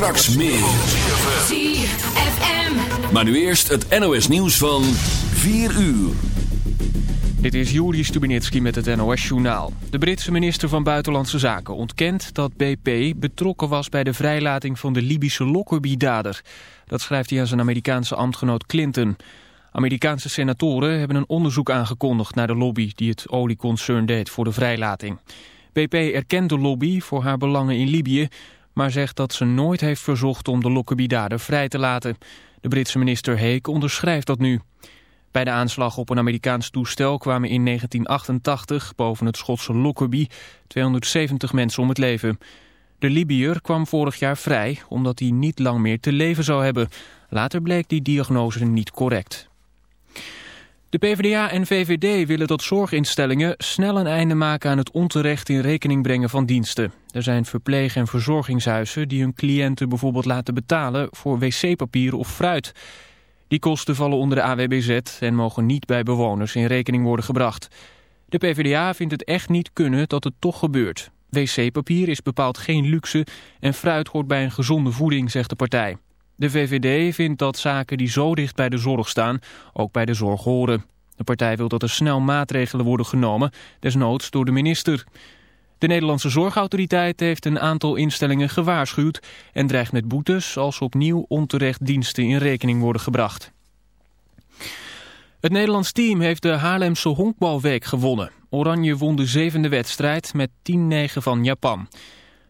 Straks meer. ZFM. Maar nu eerst het NOS nieuws van 4 uur. Dit is Juri Stubinitski met het NOS-journaal. De Britse minister van Buitenlandse Zaken ontkent dat BP betrokken was bij de vrijlating van de Libische Lockerbie-dader. Dat schrijft hij aan zijn Amerikaanse ambtgenoot Clinton. Amerikaanse senatoren hebben een onderzoek aangekondigd naar de lobby die het olieconcern deed voor de vrijlating. BP erkent de lobby voor haar belangen in Libië, maar zegt dat ze nooit heeft verzocht om de Lockerbie-dader vrij te laten. De Britse minister Heek onderschrijft dat nu. Bij de aanslag op een Amerikaans toestel kwamen in 1988 boven het Schotse Lockerbie 270 mensen om het leven. De Libiër kwam vorig jaar vrij omdat hij niet lang meer te leven zou hebben. Later bleek die diagnose niet correct. De PvdA en VVD willen dat zorginstellingen snel een einde maken aan het onterecht in rekening brengen van diensten. Er zijn verpleeg- en verzorgingshuizen die hun cliënten bijvoorbeeld laten betalen voor wc-papier of fruit. Die kosten vallen onder de AWBZ en mogen niet bij bewoners in rekening worden gebracht. De PvdA vindt het echt niet kunnen dat het toch gebeurt. Wc-papier is bepaald geen luxe en fruit hoort bij een gezonde voeding, zegt de partij. De VVD vindt dat zaken die zo dicht bij de zorg staan ook bij de zorg horen. De partij wil dat er snel maatregelen worden genomen, desnoods door de minister. De Nederlandse Zorgautoriteit heeft een aantal instellingen gewaarschuwd... en dreigt met boetes als opnieuw onterecht diensten in rekening worden gebracht. Het Nederlands team heeft de Haarlemse Honkbalweek gewonnen. Oranje won de zevende wedstrijd met 10-9 van Japan.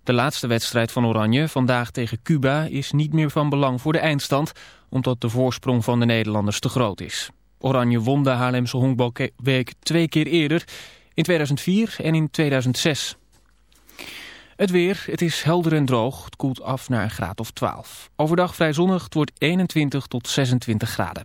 De laatste wedstrijd van Oranje, vandaag tegen Cuba, is niet meer van belang voor de eindstand... omdat de voorsprong van de Nederlanders te groot is. Oranje won de Haarlemse Honkbalweek twee keer eerder... in 2004 en in 2006. Het weer, het is helder en droog. Het koelt af naar een graad of 12. Overdag vrij zonnig, het wordt 21 tot 26 graden.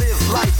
live life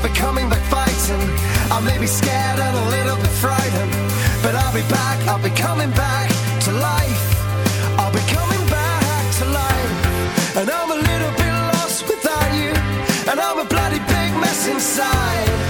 I'll be coming back fighting. I may be scared and a little bit frightened, but I'll be back, I'll be coming back to life. I'll be coming back to life. And I'm a little bit lost without you, and I'm a bloody big mess inside.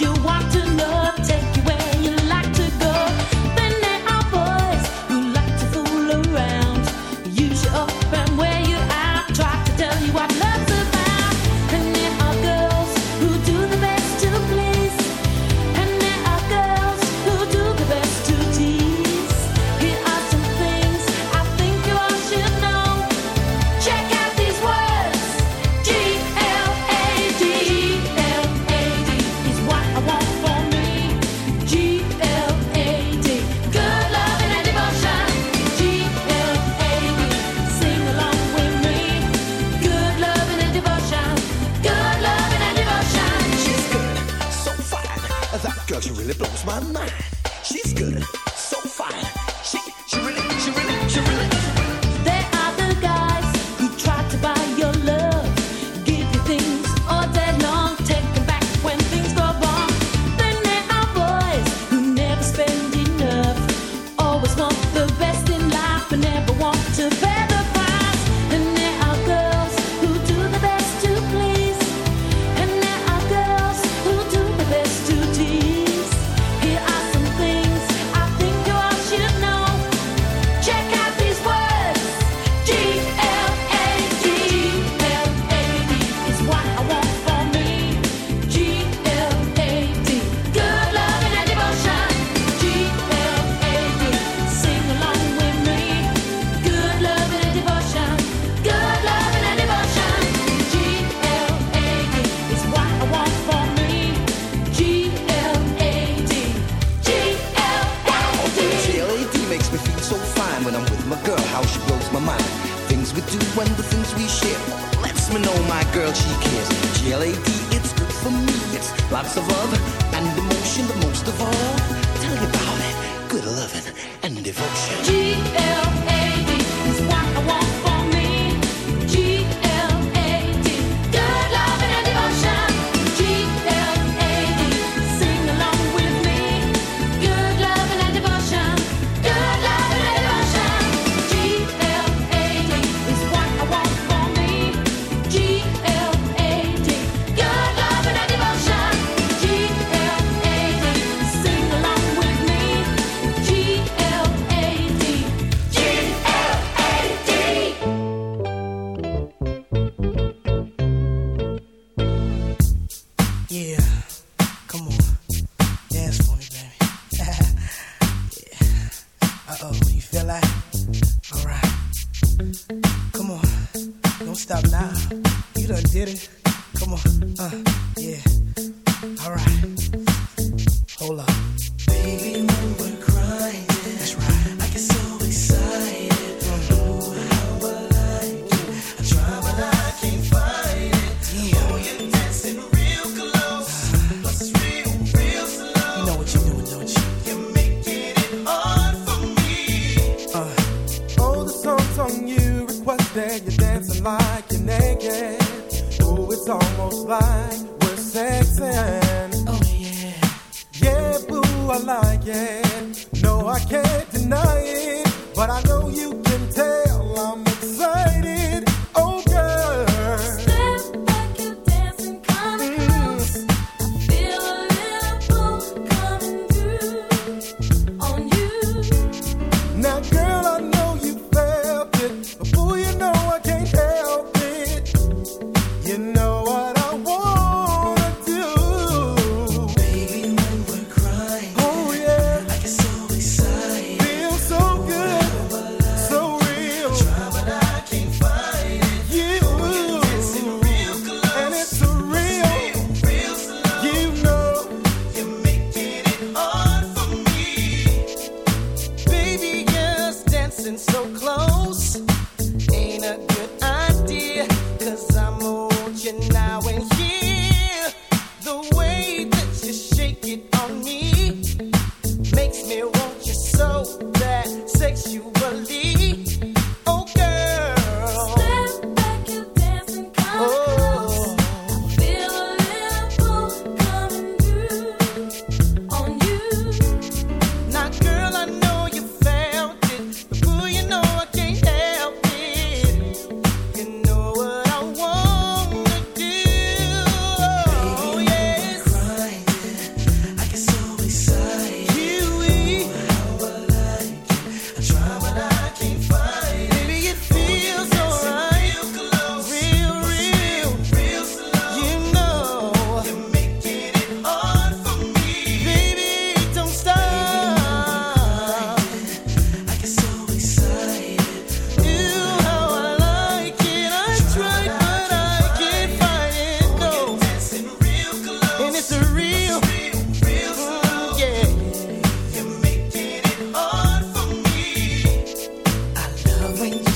you want to. when the things we share lets me know my girl she cares. GLAD, it's good for me. It's lots of love and emotion, but most of all. Tell you about it, good loving and devotion. GLAD.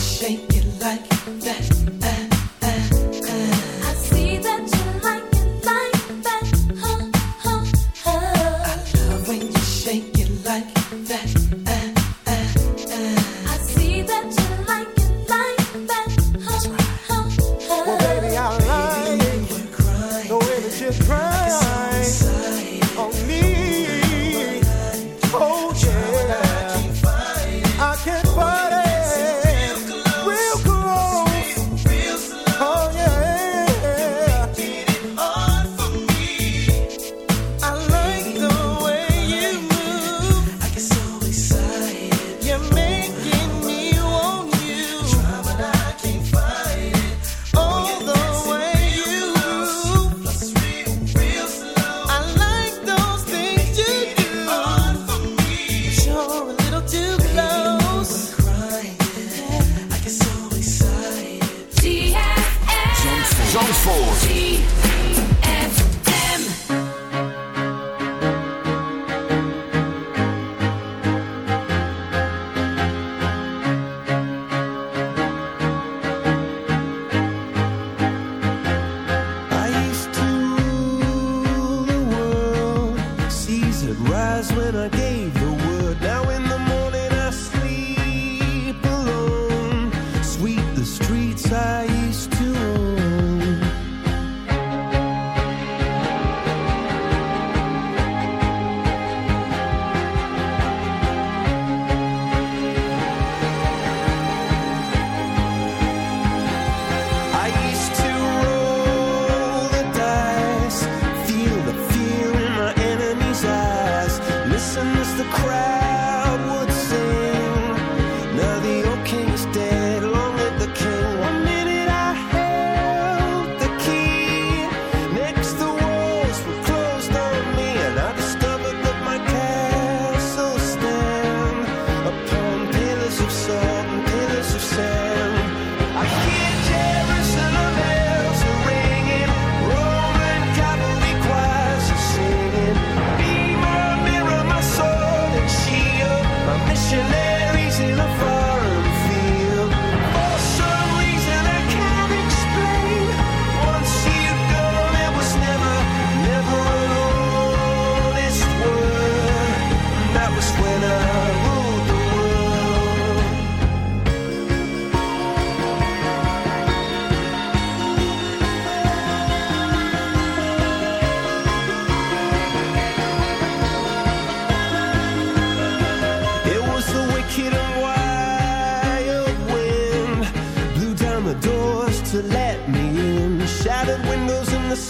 Shake it like that.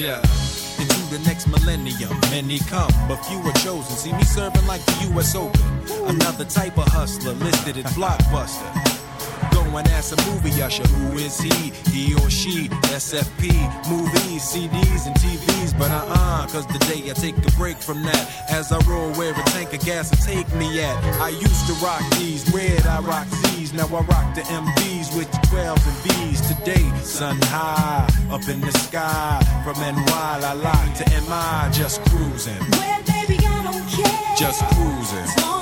ya. Into the next millennium, many come, but few are chosen. See me serving like the U.S. Open. Another type of hustler listed as blockbuster. Go and ask a movie usher, who is he? He or she? SFP, movies, CDs, and TVs. But uh uh, cause the day I take a break from that. As I roll where a tank of gas will take me at. I used to rock these, red, I rock Z's. Now I rock the MVs with the 12s and V's. Today, sun high, up in the sky. From NY, la la to MI, just cruising. Well, baby, I don't care. Just cruising.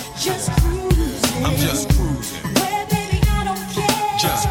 Just cruising. I'm just cruising, Well, baby, I don't care. just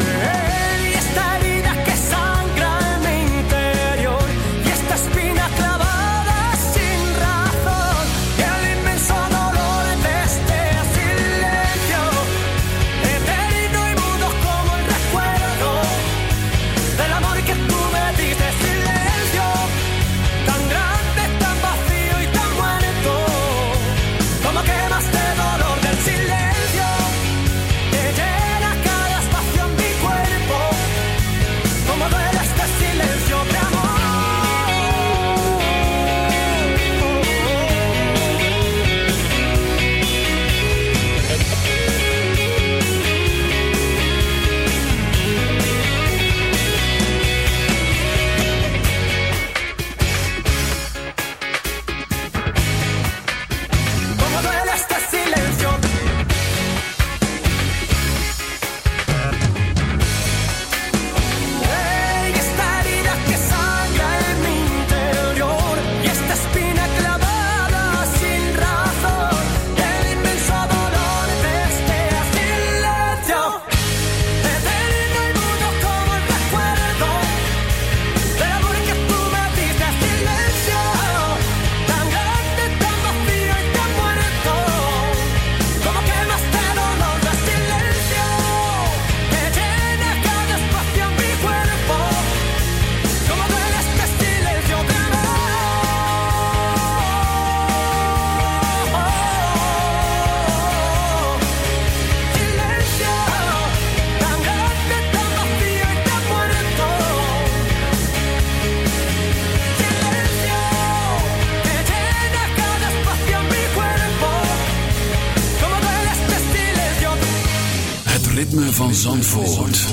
Zandvoort.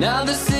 Now the city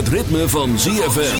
het ritme van ZFM.